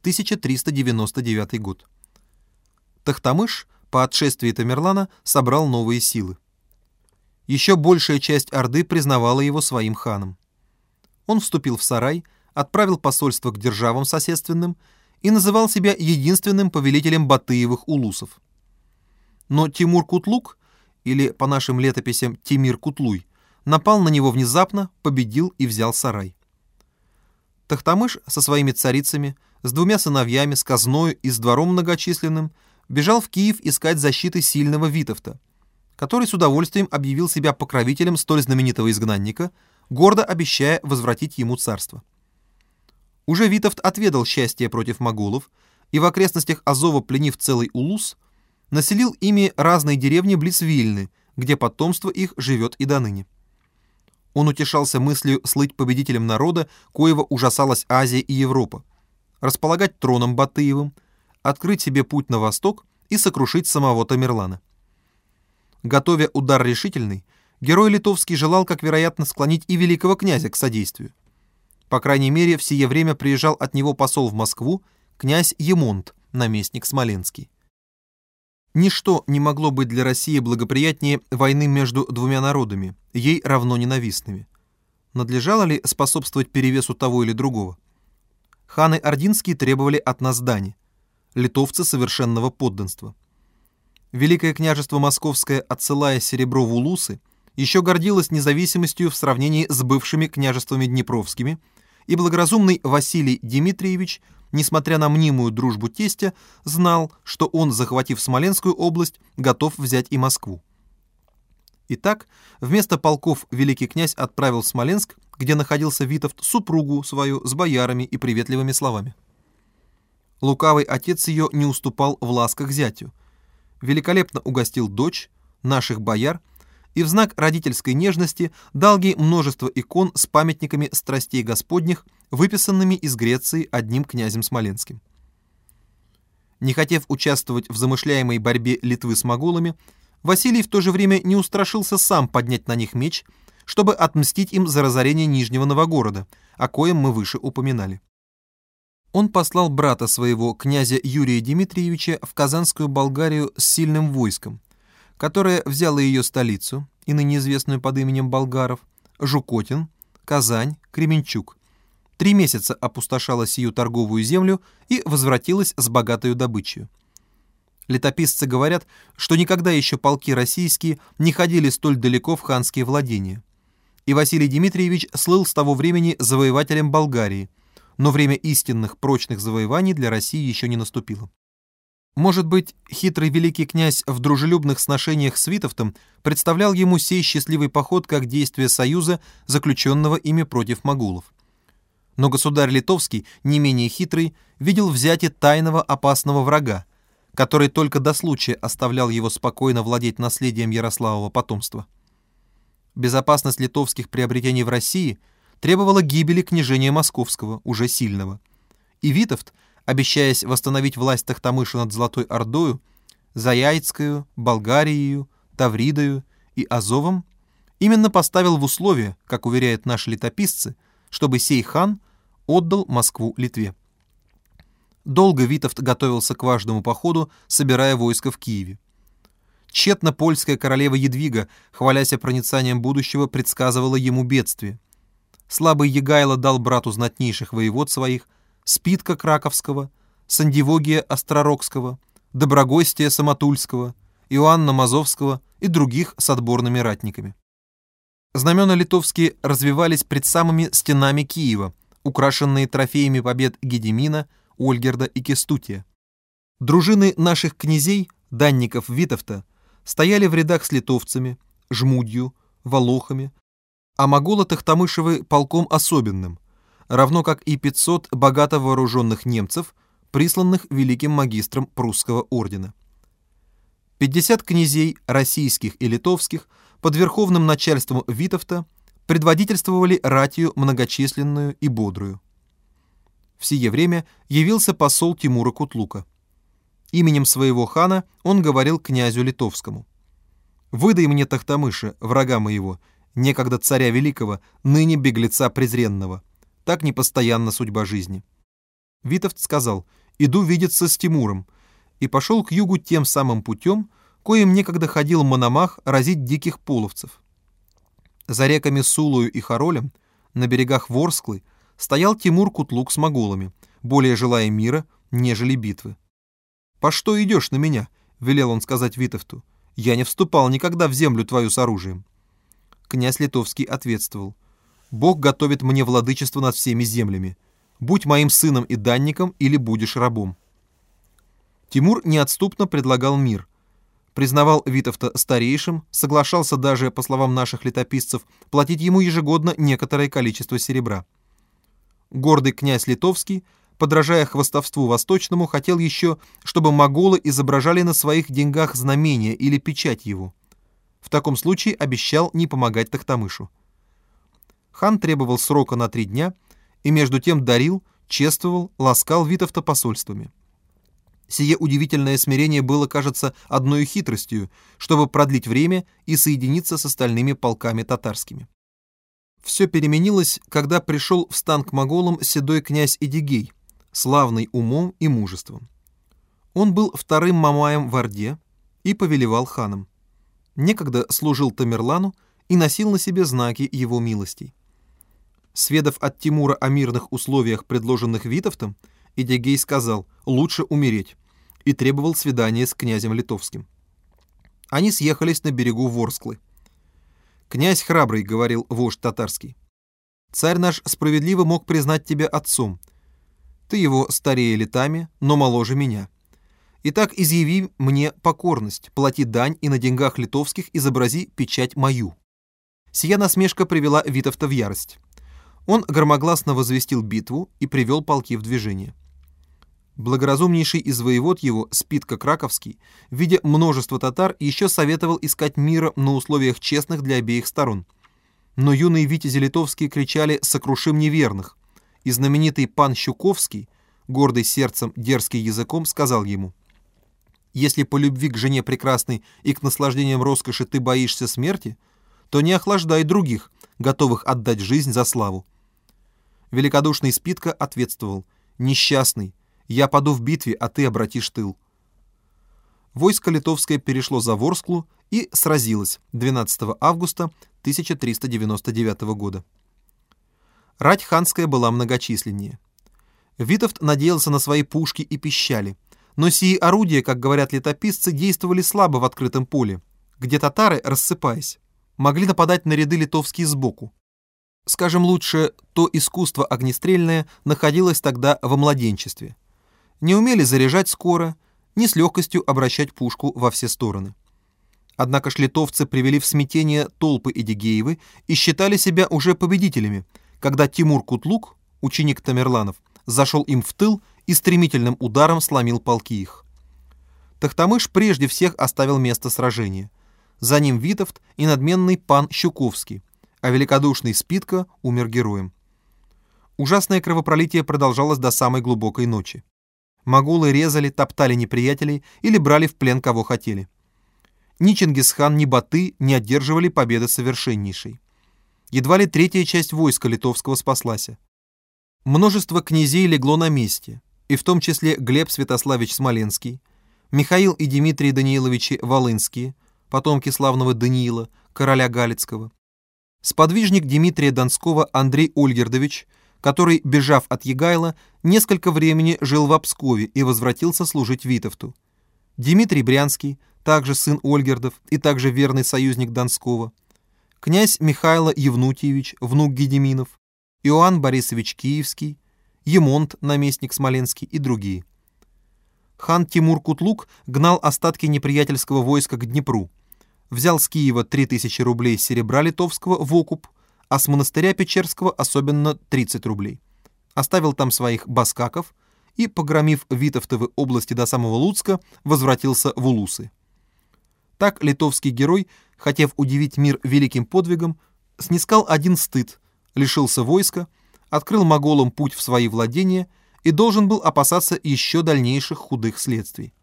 1399 год. Тахтамыш по отшествии Тамерлана собрал новые силы. Еще большая часть Орды признавала его своим ханом. Он вступил в сарай, отправил посольство к державам соседственным и называл себя единственным повелителем Батыевых улусов. Но Тимур Кутлук, или по нашим летописям Тимир Кутлуй, напал на него внезапно, победил и взял сарай. Тахтамыш со своими царицами, с двумя сыновьями, с казною и с двором многочисленным бежал в Киев искать защиты сильного Витовта, который с удовольствием объявил себя покровителем столь знаменитого изгнанника, гордо обещая возвратить ему царство. Уже Витовт отведал счастье против моголов и в окрестностях Азова, пленив целый улус, населил ими разные деревни близ Вильны, где потомство их живет и до ныне. Он утешался мыслью слыть победителем народа, коего ужасалась Азия и Европа, располагать троном Батыевым, открыть себе путь на восток и сокрушить самого Тамерлана. Готовя удар решительный, герой литовский желал, как вероятно, склонить и великого князя к содействию. По крайней мере, в сие время приезжал от него посол в Москву, князь Емонт, наместник Смоленский. Ничто не могло быть для России благоприятнее войны между двумя народами, ей равно ненавистными. Надлежало ли способствовать перевесу того или другого? Ханы Ординские требовали от нас дани, литовцы совершенного подданства. Великое княжество Московское, отсылая серебро в улусы, еще гордилось независимостью в сравнении с бывшими княжествами Днепровскими – и благоразумный Василий Дмитриевич, несмотря на мнимую дружбу тестя, знал, что он, захватив Смоленскую область, готов взять и Москву. Итак, вместо полков великий князь отправил в Смоленск, где находился Витовт, супругу свою с боярами и приветливыми словами. Лукавый отец ее не уступал в ласках зятю. Великолепно угостил дочь, наших бояр и в знак родительской нежности дал ей множество икон с памятниками страстей Господних, выписанными из Греции одним князем Смоленским. Не хотев участвовать в замышляемой борьбе Литвы с моголами, Василий в то же время не устрашился сам поднять на них меч, чтобы отмстить им за разорение Нижнего Новгорода, о коем мы выше упоминали. Он послал брата своего, князя Юрия Дмитриевича, в Казанскую Болгарию с сильным войском, которая взяла ее столицу, и ныне известную под именем Болгаров, Жукотин, Казань, Кременчук. Три месяца опустошала сию торговую землю и возвратилась с богатой добычей. Летописцы говорят, что никогда еще полки российские не ходили столь далеко в ханские владения. И Василий Дмитриевич слыл с того времени завоевателем Болгарии, но время истинных прочных завоеваний для России еще не наступило. Может быть, хитрый великий князь в дружелюбных сношениях с Витовтом представлял ему сей счастливый поход как действие союза, заключенного ими против могулов. Но государь литовский, не менее хитрый, видел взятие тайного опасного врага, который только до случая оставлял его спокойно владеть наследием Ярославова потомства. Безопасность литовских приобретений в России требовала гибели княжения Московского, уже сильного. И Витовт, обещаясь восстановить власть Тахтамыша над Золотой Ордою, Заяйцкою, Болгарией, Тавридою и Азовом, именно поставил в условие, как уверяют наши летописцы, чтобы сей хан отдал Москву Литве. Долго Витовт готовился к важному походу, собирая войско в Киеве. Тщетно польская королева Едвига, хвалясь проницанием будущего, предсказывала ему бедствие. Слабый Егайло дал брату знатнейших воевод своих – Спитка Краковского, Сандивогия Остророгского, Доброгостия Самотульского, Иоанна Мазовского и других с отборными ратниками. Знамена литовские развивались пред самыми стенами Киева, украшенные трофеями побед Гедемина, Ольгерда и Кестутия. Дружины наших князей, данников Витовта, стояли в рядах с литовцами, Жмудью, Волохами, а Могола Тахтамышевы полком особенным – равно как и 500 богато вооруженных немцев, присланных великим магистром прусского ордена. 50 князей российских и литовских под верховным начальством Витовта предводительствовали ратию многочисленную и бодрую. В сие время явился посол Тимура Кутлука. Именем своего хана он говорил князю литовскому. «Выдай мне Тахтамыша, врага моего, некогда царя великого, ныне беглеца презренного, так непостоянна судьба жизни. Витовт сказал «Иду видеться с Тимуром» и пошел к югу тем самым путем, коим некогда ходил Мономах разить диких половцев. За реками Сулую и Харолем, на берегах Ворсклы, стоял Тимур Кутлук с моголами, более желая мира, нежели битвы. «По что идешь на меня?» — велел он сказать Витовту. «Я не вступал никогда в землю твою с оружием». Князь Литовский ответствовал. «Бог готовит мне владычество над всеми землями. Будь моим сыном и данником, или будешь рабом». Тимур неотступно предлагал мир. Признавал Витовта старейшим, соглашался даже, по словам наших летописцев, платить ему ежегодно некоторое количество серебра. Гордый князь Литовский – подражая хвостовству восточному, хотел еще, чтобы моголы изображали на своих деньгах знамение или печать его. В таком случае обещал не помогать Тахтамышу. Хан требовал срока на три дня и между тем дарил, чествовал, ласкал Витовта посольствами. Сие удивительное смирение было, кажется, одной хитростью, чтобы продлить время и соединиться с остальными полками татарскими. Все переменилось, когда пришел в стан к моголам седой князь Эдигей, славный умом и мужеством. Он был вторым Мамаем в Орде и повелевал ханом. Некогда служил Тамерлану и носил на себе знаки его милостей. Сведав от Тимура о мирных условиях, предложенных Витовтом, Идегей сказал «лучше умереть» и требовал свидания с князем Литовским. Они съехались на берегу Ворсклы. «Князь храбрый», — говорил вождь татарский, — «царь наш справедливо мог признать тебя отцом, ты его старее летами, но моложе меня. Итак, изъяви мне покорность, плати дань и на деньгах литовских изобрази печать мою». Сия насмешка привела Витовта в ярость. Он громогласно возвестил битву и привел полки в движение. Благоразумнейший из воевод его, Спитка Краковский, видя множество татар, еще советовал искать мира на условиях честных для обеих сторон. Но юные витязи литовские кричали «сокрушим неверных», и знаменитый пан Щуковский, гордый сердцем, дерзкий языком, сказал ему, «Если по любви к жене прекрасной и к наслаждениям роскоши ты боишься смерти, то не охлаждай других, готовых отдать жизнь за славу». Великодушный Спитка ответствовал, «Несчастный, я паду в битве, а ты обратишь тыл». Войско литовское перешло за Ворсклу и сразилось 12 августа 1399 года. Рать ханская была многочисленнее. Витовт надеялся на свои пушки и пищали, но сии орудия, как говорят летописцы, действовали слабо в открытом поле, где татары, рассыпаясь, могли нападать на ряды литовские сбоку. Скажем лучше, то искусство огнестрельное находилось тогда во младенчестве. Не умели заряжать скоро, не с легкостью обращать пушку во все стороны. Однако шлитовцы привели в смятение толпы Эдигеевы и считали себя уже победителями – когда Тимур Кутлук, ученик Тамерланов, зашел им в тыл и стремительным ударом сломил полки их. Тахтамыш прежде всех оставил место сражения. За ним Витовт и надменный пан Щуковский, а великодушный Спитка умер героем. Ужасное кровопролитие продолжалось до самой глубокой ночи. Могулы резали, топтали неприятелей или брали в плен кого хотели. Ни Чингисхан, ни Баты не одерживали победы совершеннейшей едва ли третья часть войска литовского спаслась. Множество князей легло на месте, и в том числе Глеб Святославич Смоленский, Михаил и Дмитрий Данииловичи Волынские, потомки славного Даниила, короля Галицкого, сподвижник Дмитрия Донского Андрей Ольгердович, который, бежав от Егайла, несколько времени жил в Обскове и возвратился служить Витовту. Дмитрий Брянский, также сын Ольгердов и также верный союзник Донского, князь Михайло Евнутьевич, внук Гедеминов, Иоанн Борисович Киевский, Емонт, наместник Смоленский и другие. Хан Тимур Кутлук гнал остатки неприятельского войска к Днепру, взял с Киева 3000 рублей серебра литовского в окуп, а с монастыря Печерского особенно 30 рублей. Оставил там своих баскаков и, погромив Витовтовы области до самого Луцка, возвратился в Улусы. Так литовский герой, хотев удивить мир великим подвигом, снискал один стыд, лишился войска, открыл моголам путь в свои владения и должен был опасаться еще дальнейших худых следствий.